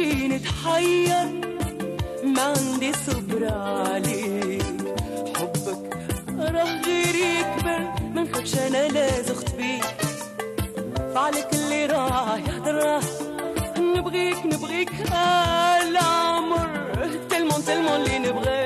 نتحير ما عندي صبر عليك. حبك راه غير يكبر ما نخافش أنا لا زخت بيك. فعلك اللي راه يهدر نبغيك نبغيك ألعمر. تلمون تلمون اللي نبغيك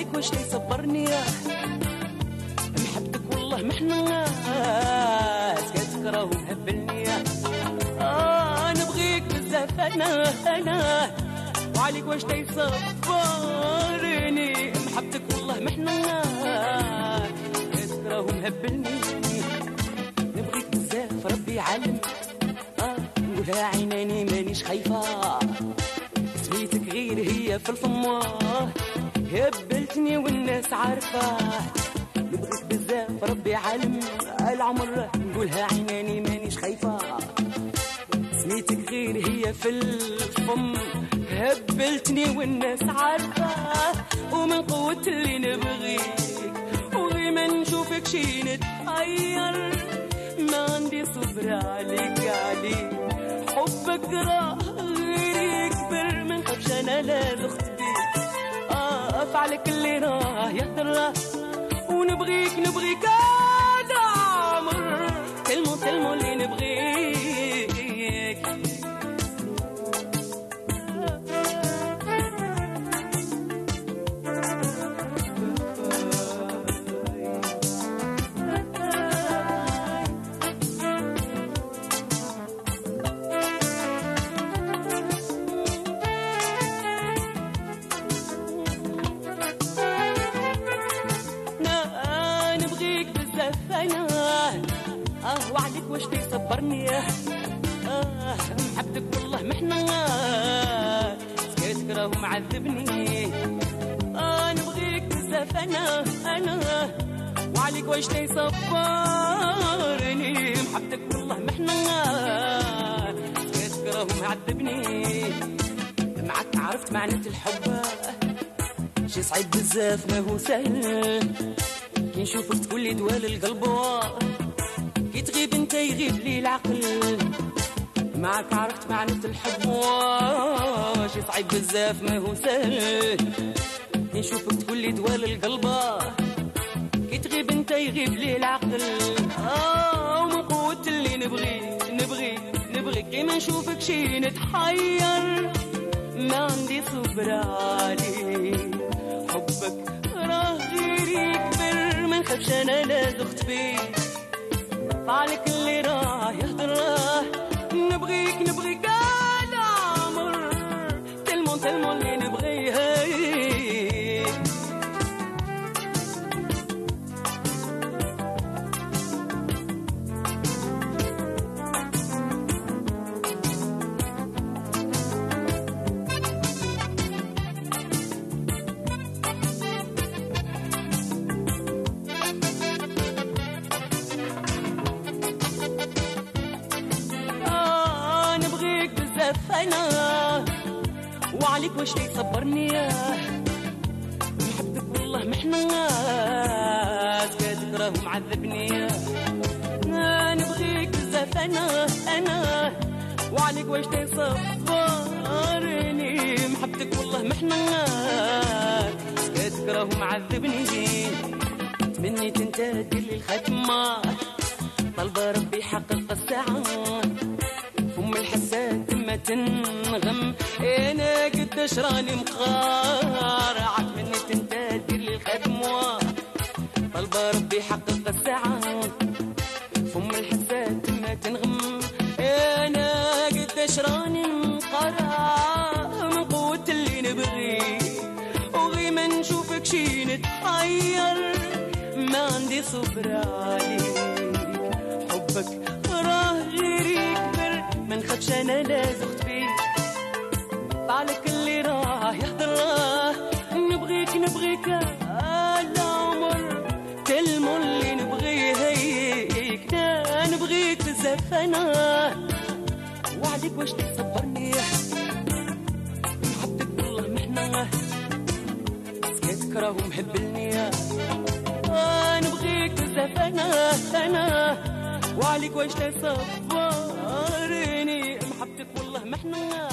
وعليك واش يصبرني محبتك والله محنة سكاتك راهو مهبلني آه نبغيك بزاف. أنا أنا. وعليك واش يصبرني محبتك والله محنة سكاتك راهو مهبلني نبغيك بزاف. ربي علم آه نقولها عيناني مانيش غير هي في الفم هبلتني والناس عارفة. نبغيك بزاف ربي علم العمر نقولها عيناني مانيش خايفة. سميتك غير هي في الفم. هبلتني والناس عارفة. ومن قوة اللي نبغيك. وغي ما نشوفك شي نتحير ما عندي صبر عليك عليك حبك ما لا زخت بيك آه فعلك اللي راه يهدر ونبغيك نبغيك. هذا وعليك واش تيصبرني آه محبتك والله محنة سكيتك راهو معذبني. آه نبغيك بزاف أنا أنا. وعليك واش تيصبرني محبتك والله محنة سكيتك راهو معذبني. معك عرفت معنى الحب. شي صعيب بزاف ما هو سهل. كي نشوفك تقول لي دوا القلب. كي تغيب انت يغيب لي العقل. معك عرفت معنى الحب شي صعيب بزاف ما هو سهل. نشوفك تقول لي دوا القلب. كي تغيب انت يغيب لي العقل. آه ومن قوة اللي نبغي نبغي نبغي كي ما نشوفك شي نتحير. ما عندي صبر عليك حبك راه غير يكبر. ما نخافش أنا لا بيك فعلك اللي راه يهدر. نبغيك نبغيك. بزاف أنا. وعليك واش يصبرني محبتك والله محنة سكاتك راهو معذبني. نبغيك بزاف أنا أنا. وعليك واش تصبرني محبتك والله محنة سكاتك راهو معذبني. تمنيت انت لي الختمه طلبة ربي يحقق الساعة فم الحسات تنغم. أنا قداش راني مقارعك مني لي الخدمة طلبة ربي يحقق الساعة فم الحسات ما تنغم. أنا قداش راني مقارع من قوة اللي نبغي. وغي ما نشوفك شي نتحير ما عندي صبر عليك. حبك أنا لا زخت بيك فعلك اللي راه الله نبغيك نبغيك العمر كلمة اللي نبغي هيك نبغيك بزاف أنا وعليك واش تصبرني حبك والله محنة تكره ومحبلني آه نبغيك بزاف أنا. أنا وعليك واش تصبرني والله